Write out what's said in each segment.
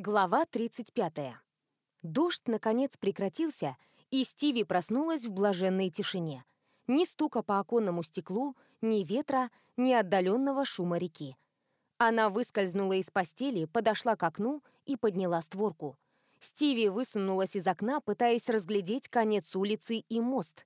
Глава 35. Дождь, наконец, прекратился, и Стиви проснулась в блаженной тишине. Ни стука по оконному стеклу, ни ветра, ни отдаленного шума реки. Она выскользнула из постели, подошла к окну и подняла створку. Стиви высунулась из окна, пытаясь разглядеть конец улицы и мост.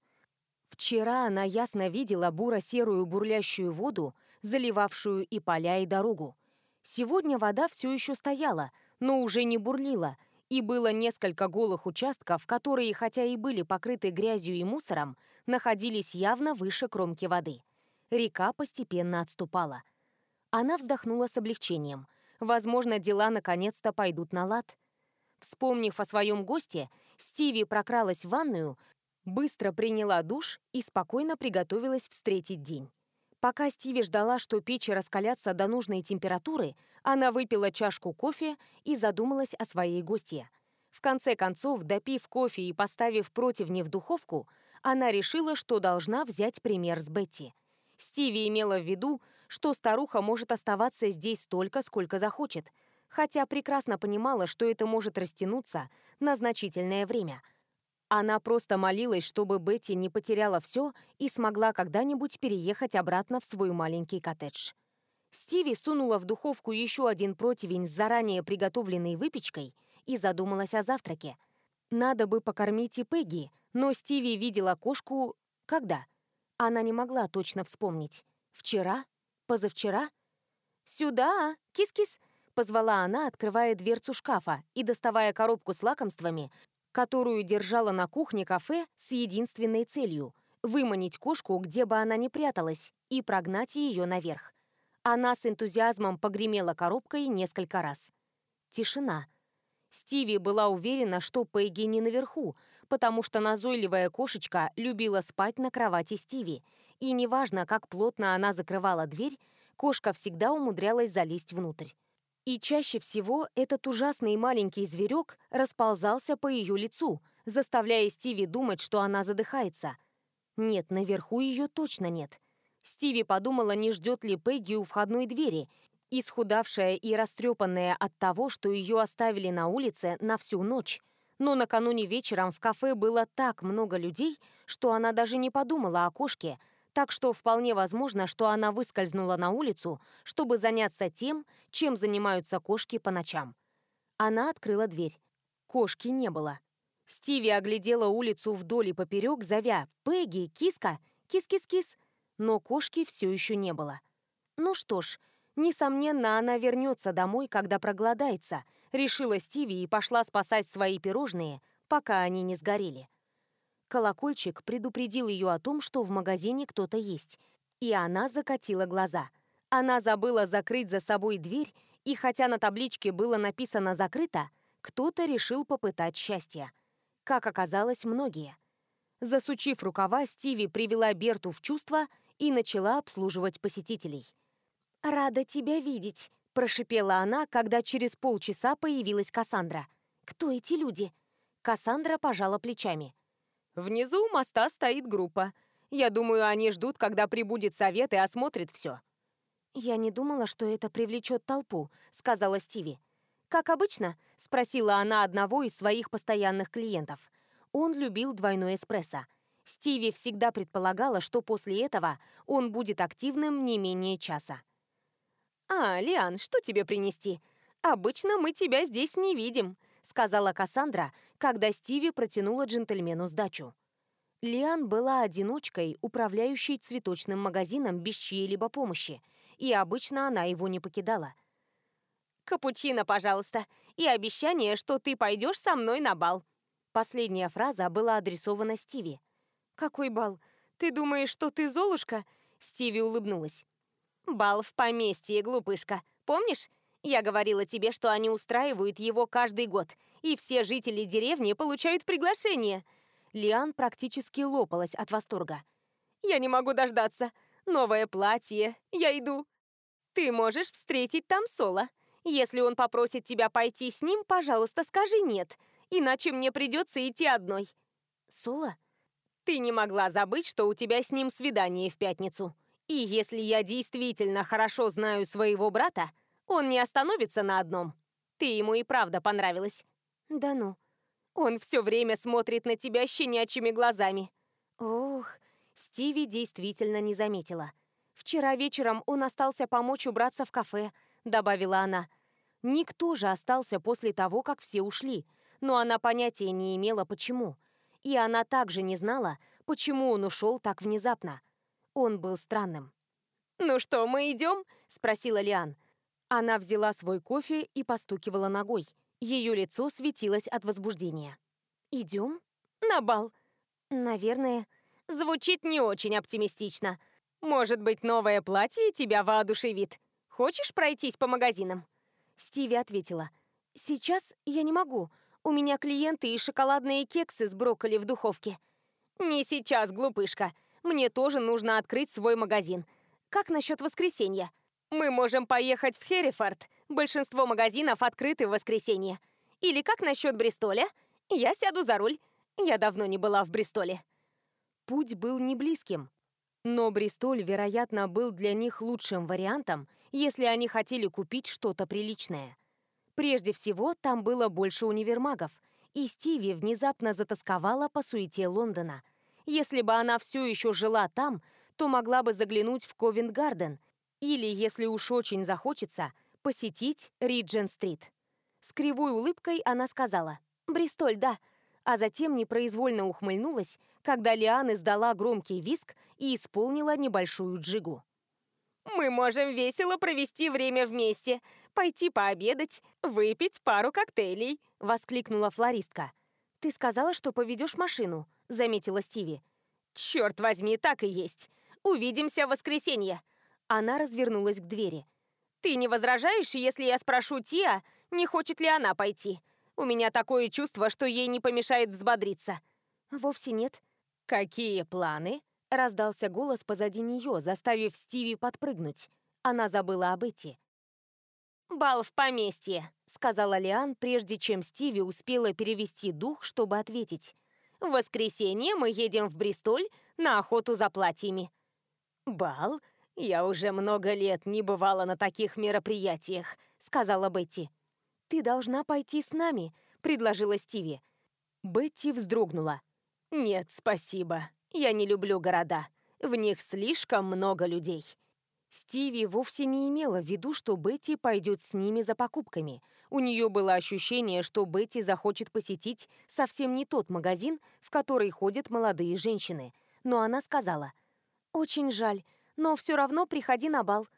Вчера она ясно видела буро-серую бурлящую воду, заливавшую и поля, и дорогу. Сегодня вода все еще стояла — но уже не бурлила, и было несколько голых участков, которые, хотя и были покрыты грязью и мусором, находились явно выше кромки воды. Река постепенно отступала. Она вздохнула с облегчением. Возможно, дела наконец-то пойдут на лад. Вспомнив о своем госте, Стиви прокралась в ванную, быстро приняла душ и спокойно приготовилась встретить день. Пока Стиви ждала, что печи раскалятся до нужной температуры, она выпила чашку кофе и задумалась о своей гостье. В конце концов, допив кофе и поставив противни в духовку, она решила, что должна взять пример с Бетти. Стиви имела в виду, что старуха может оставаться здесь столько, сколько захочет, хотя прекрасно понимала, что это может растянуться на значительное время. Она просто молилась, чтобы Бетти не потеряла все и смогла когда-нибудь переехать обратно в свой маленький коттедж. Стиви сунула в духовку еще один противень с заранее приготовленной выпечкой и задумалась о завтраке. Надо бы покормить и Пегги, но Стиви видела кошку... Когда? Она не могла точно вспомнить. Вчера? Позавчера? «Сюда! Кис-кис!» — позвала она, открывая дверцу шкафа и доставая коробку с лакомствами, которую держала на кухне кафе с единственной целью — выманить кошку, где бы она ни пряталась, и прогнать ее наверх. Она с энтузиазмом погремела коробкой несколько раз. Тишина. Стиви была уверена, что Пегги не наверху, потому что назойливая кошечка любила спать на кровати Стиви, и неважно, как плотно она закрывала дверь, кошка всегда умудрялась залезть внутрь. И чаще всего этот ужасный маленький зверек расползался по ее лицу, заставляя Стиви думать, что она задыхается. Нет, наверху ее точно нет — Стиви подумала, не ждет ли Пегги у входной двери. Исхудавшая и растрепанная от того, что ее оставили на улице на всю ночь. Но накануне вечером в кафе было так много людей, что она даже не подумала о кошке, так что вполне возможно, что она выскользнула на улицу, чтобы заняться тем, чем занимаются кошки по ночам. Она открыла дверь. Кошки не было. Стиви оглядела улицу вдоль и поперек, зовя «Пегги, киска! Кис-кис-кис!» но кошки все еще не было. «Ну что ж, несомненно, она вернется домой, когда проголодается», решила Стиви и пошла спасать свои пирожные, пока они не сгорели. Колокольчик предупредил ее о том, что в магазине кто-то есть, и она закатила глаза. Она забыла закрыть за собой дверь, и хотя на табличке было написано «закрыто», кто-то решил попытать счастье. Как оказалось, многие. Засучив рукава, Стиви привела Берту в чувство и начала обслуживать посетителей. «Рада тебя видеть», – прошипела она, когда через полчаса появилась Кассандра. «Кто эти люди?» Кассандра пожала плечами. «Внизу у моста стоит группа. Я думаю, они ждут, когда прибудет совет и осмотрит все». «Я не думала, что это привлечет толпу», – сказала Стиви. «Как обычно?» – спросила она одного из своих постоянных клиентов. Он любил двойной эспрессо. Стиви всегда предполагала, что после этого он будет активным не менее часа. «А, Лиан, что тебе принести? Обычно мы тебя здесь не видим», сказала Кассандра, когда Стиви протянула джентльмену сдачу. Лиан была одиночкой, управляющей цветочным магазином без чьей-либо помощи, и обычно она его не покидала. «Капучино, пожалуйста, и обещание, что ты пойдешь со мной на бал», Последняя фраза была адресована Стиви. «Какой бал? Ты думаешь, что ты Золушка?» Стиви улыбнулась. «Бал в поместье, глупышка. Помнишь? Я говорила тебе, что они устраивают его каждый год, и все жители деревни получают приглашение». Лиан практически лопалась от восторга. «Я не могу дождаться. Новое платье. Я иду». «Ты можешь встретить там Соло. Если он попросит тебя пойти с ним, пожалуйста, скажи «нет» иначе мне придется идти одной. Сула, ты не могла забыть, что у тебя с ним свидание в пятницу. И если я действительно хорошо знаю своего брата, он не остановится на одном. Ты ему и правда понравилась. Да ну. Он все время смотрит на тебя щенячьими глазами. Ох, Стиви действительно не заметила. Вчера вечером он остался помочь убраться в кафе, добавила она. Никто же остался после того, как все ушли – но она понятия не имела почему. И она также не знала, почему он ушел так внезапно. Он был странным. «Ну что, мы идем?» – спросила Лиан. Она взяла свой кофе и постукивала ногой. Ее лицо светилось от возбуждения. «Идем?» «На бал». «Наверное». «Звучит не очень оптимистично. Может быть, новое платье тебя воодушевит. Хочешь пройтись по магазинам?» Стиви ответила. «Сейчас я не могу. У меня клиенты и шоколадные кексы с брокколи в духовке. Не сейчас, глупышка. Мне тоже нужно открыть свой магазин. Как насчет воскресенья? Мы можем поехать в Херрифорд. Большинство магазинов открыты в воскресенье. Или как насчет Бристоля? Я сяду за руль. Я давно не была в Бристоле. Путь был не близким. Но Бристоль, вероятно, был для них лучшим вариантом, если они хотели купить что-то приличное – Прежде всего, там было больше универмагов, и Стиви внезапно затасковала по суете Лондона. Если бы она все еще жила там, то могла бы заглянуть в Ковент-Гарден или, если уж очень захочется, посетить Риджен-стрит. С кривой улыбкой она сказала «Бристоль, да», а затем непроизвольно ухмыльнулась, когда Лиан издала громкий виск и исполнила небольшую джигу. «Мы можем весело провести время вместе», пойти пообедать, выпить пару коктейлей», — воскликнула флористка. «Ты сказала, что поведешь машину», — заметила Стиви. «Черт возьми, так и есть. Увидимся в воскресенье». Она развернулась к двери. «Ты не возражаешь, если я спрошу Тиа, не хочет ли она пойти? У меня такое чувство, что ей не помешает взбодриться». «Вовсе нет». «Какие планы?» — раздался голос позади нее, заставив Стиви подпрыгнуть. Она забыла об Эти. «Бал в поместье», — сказала Лиан, прежде чем Стиви успела перевести дух, чтобы ответить. «В воскресенье мы едем в Бристоль на охоту за платьями». «Бал? Я уже много лет не бывала на таких мероприятиях», — сказала Бетти. «Ты должна пойти с нами», — предложила Стиви. Бетти вздрогнула. «Нет, спасибо. Я не люблю города. В них слишком много людей». Стиви вовсе не имела в виду, что Бетти пойдет с ними за покупками. У нее было ощущение, что Бетти захочет посетить совсем не тот магазин, в который ходят молодые женщины. Но она сказала, «Очень жаль, но все равно приходи на бал».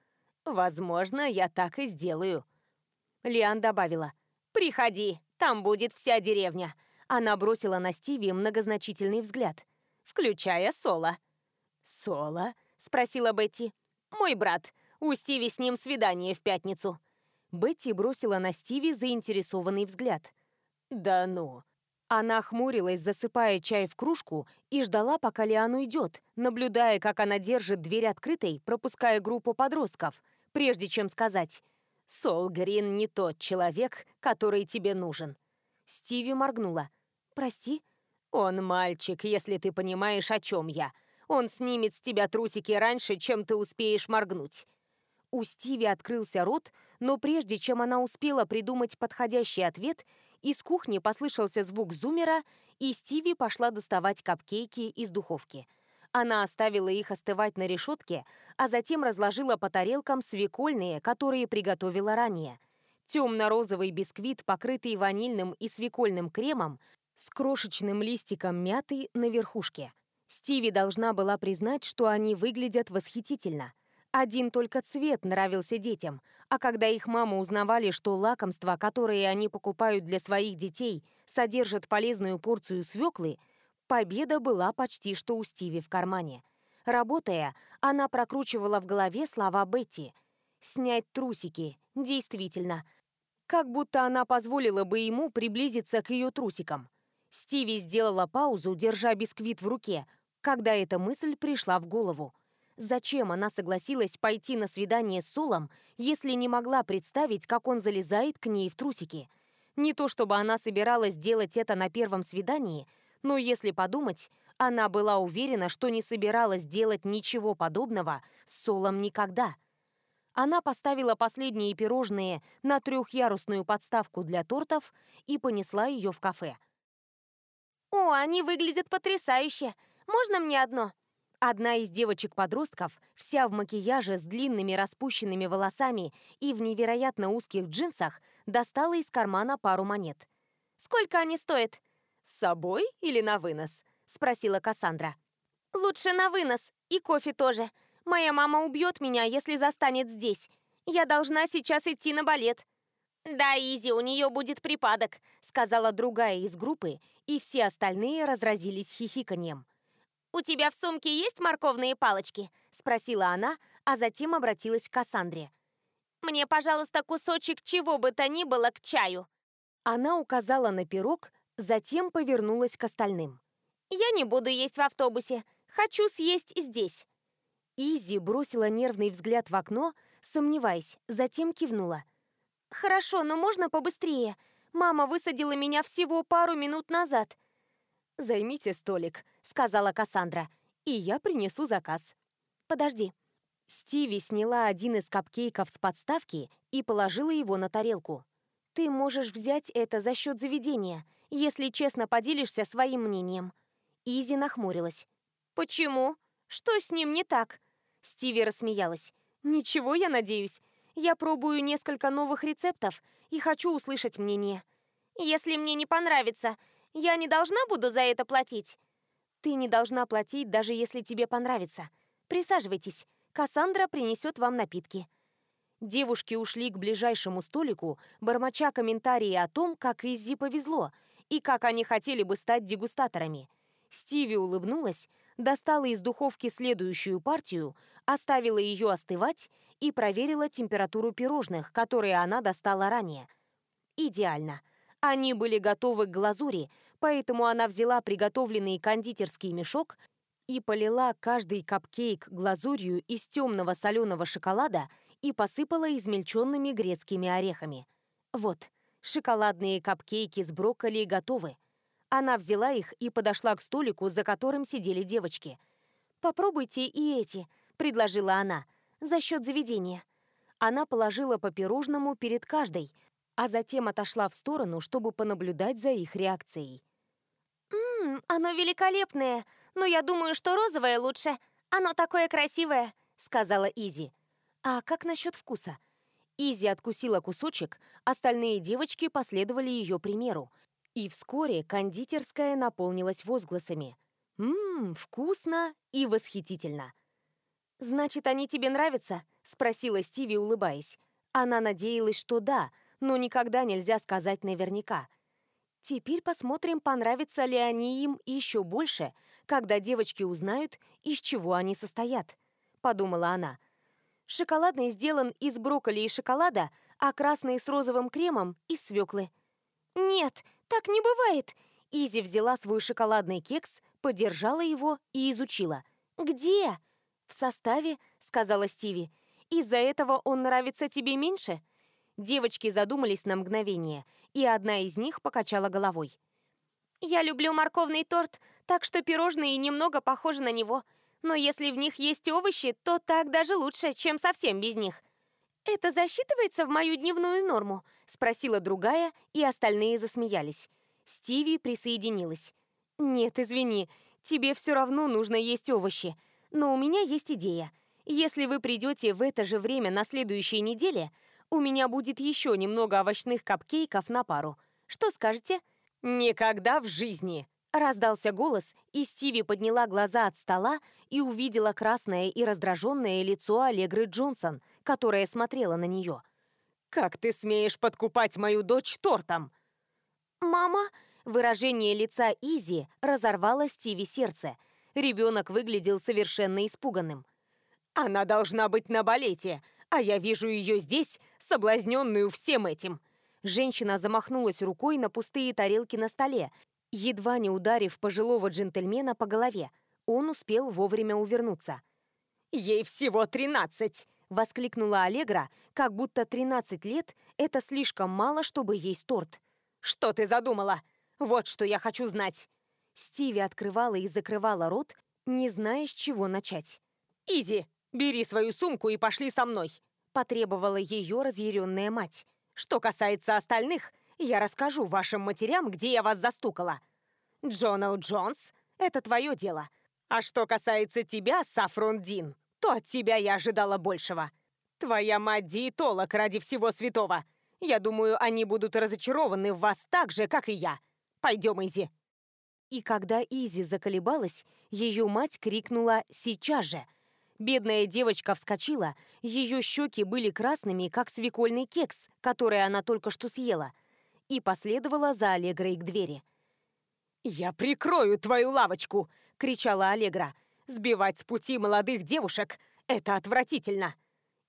«Возможно, я так и сделаю». Лиан добавила, «Приходи, там будет вся деревня». Она бросила на Стиви многозначительный взгляд, включая Соло. «Соло?» — спросила Бетти. «Мой брат. У Стиви с ним свидание в пятницу». Бетти бросила на Стиви заинтересованный взгляд. «Да ну». Она хмурилась, засыпая чай в кружку, и ждала, пока Лиан уйдет, наблюдая, как она держит дверь открытой, пропуская группу подростков, прежде чем сказать «Сол Грин не тот человек, который тебе нужен». Стиви моргнула. «Прости?» «Он мальчик, если ты понимаешь, о чем я», он снимет с тебя трусики раньше, чем ты успеешь моргнуть. У Стиви открылся рот, но прежде чем она успела придумать подходящий ответ, из кухни послышался звук зумера, и Стиви пошла доставать капкейки из духовки. Она оставила их остывать на решетке, а затем разложила по тарелкам свекольные, которые приготовила ранее. Темно-розовый бисквит, покрытый ванильным и свекольным кремом, с крошечным листиком мяты на верхушке – Стиви должна была признать, что они выглядят восхитительно. Один только цвет нравился детям, а когда их мамы узнавали, что лакомства, которые они покупают для своих детей, содержат полезную порцию свеклы, победа была почти что у Стиви в кармане. Работая, она прокручивала в голове слова Бетти. «Снять трусики. Действительно». Как будто она позволила бы ему приблизиться к ее трусикам. Стиви сделала паузу, держа бисквит в руке, когда эта мысль пришла в голову. Зачем она согласилась пойти на свидание с Солом, если не могла представить, как он залезает к ней в трусики? Не то чтобы она собиралась делать это на первом свидании, но если подумать, она была уверена, что не собиралась делать ничего подобного с Солом никогда. Она поставила последние пирожные на трехъярусную подставку для тортов и понесла ее в кафе – о, они выглядят потрясающе! Можно мне одно?» Одна из девочек-подростков, вся в макияже с длинными распущенными волосами и в невероятно узких джинсах, достала из кармана пару монет. «Сколько они стоят?» «С собой или на вынос?» – спросила Кассандра. «Лучше на вынос. И кофе тоже. Моя мама убьет меня, если застанет здесь. Я должна сейчас идти на балет». «Да, Изи, у нее будет припадок», — сказала другая из группы, и все остальные разразились хихиканьем. «У тебя в сумке есть морковные палочки?» — спросила она, а затем обратилась к Кассандре. «Мне, пожалуйста, кусочек чего бы то ни было к чаю». Она указала на пирог, затем повернулась к остальным. «Я не буду есть в автобусе. Хочу съесть здесь». Изи бросила нервный взгляд в окно, сомневаясь, затем кивнула – «Хорошо, но можно побыстрее? Мама высадила меня всего пару минут назад». «Займите столик», — сказала Кассандра, — «и я принесу заказ». «Подожди». Стиви сняла один из капкейков с подставки и положила его на тарелку. «Ты можешь взять это за счет заведения, если честно поделишься своим мнением». Изи нахмурилась. «Почему? Что с ним не так?» Стиви рассмеялась. «Ничего, я надеюсь. Я пробую несколько новых рецептов и хочу услышать мнение. Если мне не понравится, я не должна буду за это платить. Ты не должна платить, даже если тебе понравится. Присаживайтесь. Кассандра принесет вам напитки. Девушки ушли к ближайшему столику, бормоча комментарии о том, как Иззи повезло и как они хотели бы стать дегустаторами. Стиви улыбнулась, достала из духовки следующую партию, оставила ее остывать и проверила температуру пирожных, которые она достала ранее. Идеально. Они были готовы к глазури, поэтому она взяла приготовленный кондитерский мешок и полила каждый капкейк глазурью из темного соленого шоколада и посыпала измельченными грецкими орехами. Вот, шоколадные капкейки с брокколи готовы. Она взяла их и подошла к столику, за которым сидели девочки. «Попробуйте и эти», — предложила она, — «за счет заведения». Она положила по пирожному перед каждой, а затем отошла в сторону, чтобы понаблюдать за их реакцией. «Ммм, оно великолепное, но я думаю, что розовое лучше. Оно такое красивое», — сказала Изи. «А как насчет вкуса?» Изи откусила кусочек, остальные девочки последовали ее примеру. И вскоре кондитерская наполнилась возгласами. «Ммм, вкусно и восхитительно!» «Значит, они тебе нравятся?» — спросила Стиви, улыбаясь. Она надеялась, что да, но никогда нельзя сказать наверняка. Теперь посмотрим, понравятся ли они им еще больше, когда девочки узнают, из чего они состоят, — подумала она. Шоколадный сделан из брокколи и шоколада, а красный с розовым кремом — из свеклы. «Нет, так не бывает!» Изи взяла свой шоколадный кекс, подержала его и изучила. «Где?» «В составе», — сказала Стиви. «Из-за этого он нравится тебе меньше?» Девочки задумались на мгновение, и одна из них покачала головой. «Я люблю морковный торт, так что пирожные немного похожи на него. Но если в них есть овощи, то так даже лучше, чем совсем без них». «Это засчитывается в мою дневную норму?» – спросила другая, и остальные засмеялись. Стиви присоединилась. «Нет, извини, тебе все равно нужно есть овощи. Но у меня есть идея. Если вы придете в это же время на следующей неделе, у меня будет еще немного овощных капкейков на пару. Что скажете?» «Никогда в жизни!» Раздался голос, и Стиви подняла глаза от стола и увидела красное и раздраженное лицо Аллегры Джонсон, которая смотрела на нее. «Как ты смеешь подкупать мою дочь тортом?» «Мама!» Выражение лица Изи разорвало Стиви сердце – Ребенок выглядел совершенно испуганным. «Она должна быть на балете, а я вижу ее здесь, соблазненную всем этим». Женщина замахнулась рукой на пустые тарелки на столе, едва не ударив пожилого джентльмена по голове. Он успел вовремя увернуться. «Ей всего тринадцать!» — воскликнула Аллегра, как будто тринадцать лет — это слишком мало, чтобы есть торт. «Что ты задумала? Вот что я хочу знать! Стиви открывала и закрывала рот, не зная, с чего начать. «Изи, бери свою сумку и пошли со мной!» – потребовала ее разъяренная мать. «Что касается остальных, я расскажу вашим матерям, где я вас застукала. Джонал Джонс, это твое дело. А что касается тебя, Сафрон Дин, то от тебя я ожидала большего. Твоя мать диетолог ради всего святого. Я думаю, они будут разочарованы в вас так же, как и я. Пойдем, Изи, и когда Изи заколебалась, ее мать крикнула «Сейчас же!». Бедная девочка вскочила, ее щеки были красными, как свекольный кекс, который она только что съела, и последовала за Аллегрой к двери. «Я прикрою твою лавочку!» — кричала Аллегра. «Сбивать с пути молодых девушек — это отвратительно!»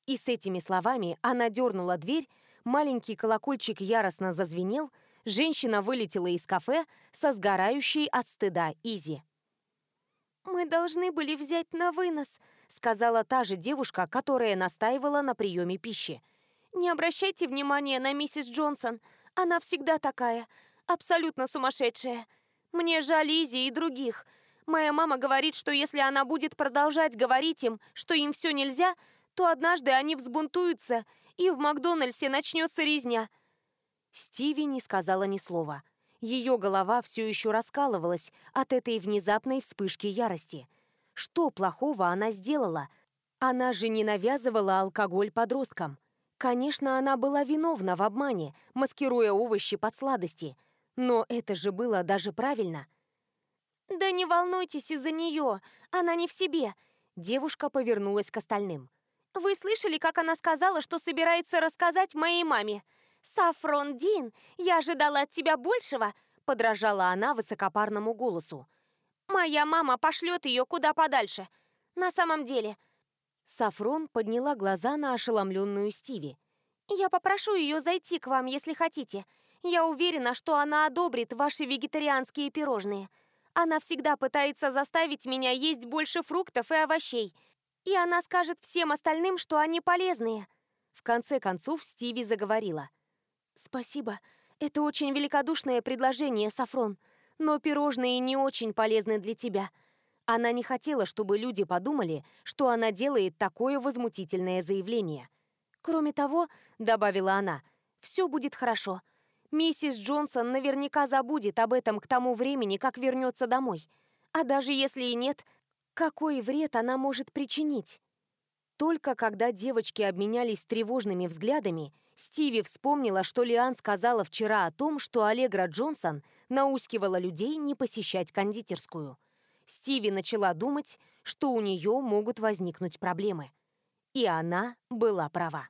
И с этими словами она дернула дверь, маленький колокольчик яростно зазвенел — женщина вылетела из кафе со сгорающей от стыда Изи. «Мы должны были взять на вынос», — сказала та же девушка, которая настаивала на приеме пищи. «Не обращайте внимания на миссис Джонсон. Она всегда такая, абсолютно сумасшедшая. Мне жаль Изи и других. Моя мама говорит, что если она будет продолжать говорить им, что им все нельзя, то однажды они взбунтуются, и в Макдональдсе начнется резня». Стиви не сказала ни слова. Ее голова все еще раскалывалась от этой внезапной вспышки ярости. Что плохого она сделала? Она же не навязывала алкоголь подросткам. Конечно, она была виновна в обмане, маскируя овощи под сладости. Но это же было даже правильно. «Да не волнуйтесь из-за нее, она не в себе», — девушка повернулась к остальным. «Вы слышали, как она сказала, что собирается рассказать моей маме?» «Сафрондин, я ожидала от тебя большего!» – подражала она высокопарному голосу. «Моя мама пошлет ее куда подальше. На самом деле...» Сафрон подняла глаза на ошеломленную Стиви. «Я попрошу ее зайти к вам, если хотите. Я уверена, что она одобрит ваши вегетарианские пирожные. Она всегда пытается заставить меня есть больше фруктов и овощей. И она скажет всем остальным, что они полезные». В конце концов Стиви заговорила. Спасибо. Это очень великодушное предложение, Сафрон. Но пирожные не очень полезны для тебя. Она не хотела, чтобы люди подумали, что она делает такое возмутительное заявление. Кроме того, добавила она, все будет хорошо. Миссис Джонсон наверняка забудет об этом к тому времени, как вернется домой. А даже если и нет, какой вред она может причинить? Только когда девочки обменялись тревожными взглядами, Стиви вспомнила, что Лиан сказала вчера о том, что Аллегра Джонсон наускивала людей не посещать кондитерскую. Стиви начала думать, что у нее могут возникнуть проблемы. И она была права.